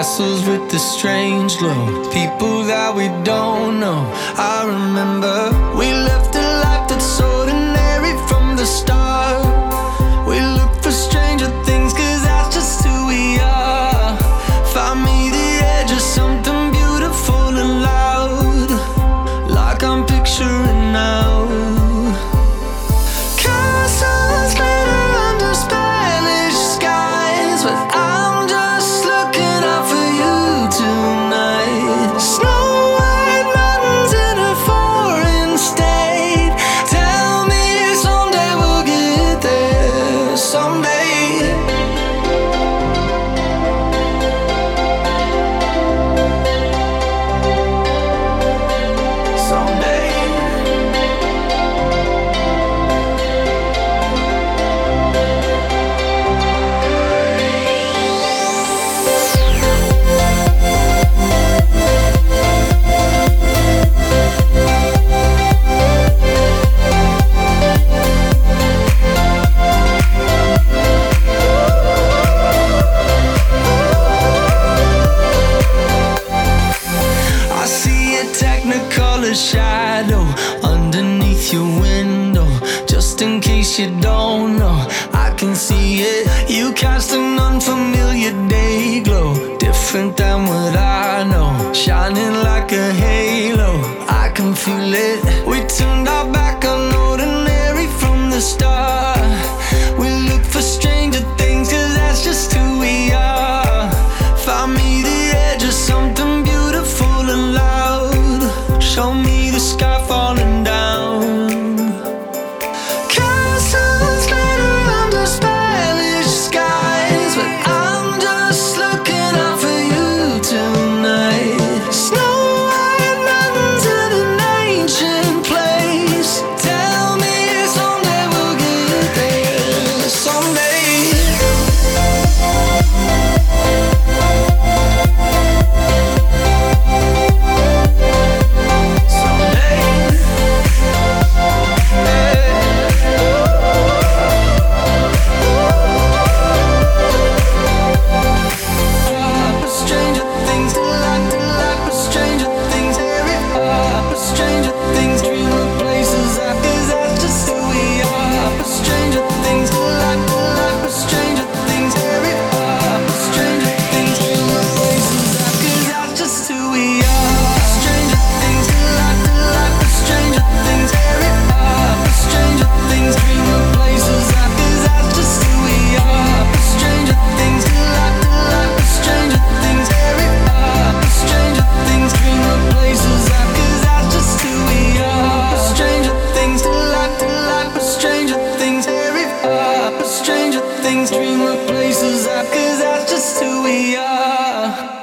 castles with the strange glow, people that we don't know. I remember we in case you don't know, I can see it. You cast an unfamiliar day glow, different than what I know, shining like a halo. I can feel it. We turned our back on ordinary from the start. We look for stranger things, cause that's just who we are. Find me the edge of something beautiful and loud. Show me. places up, cause that's just who we are.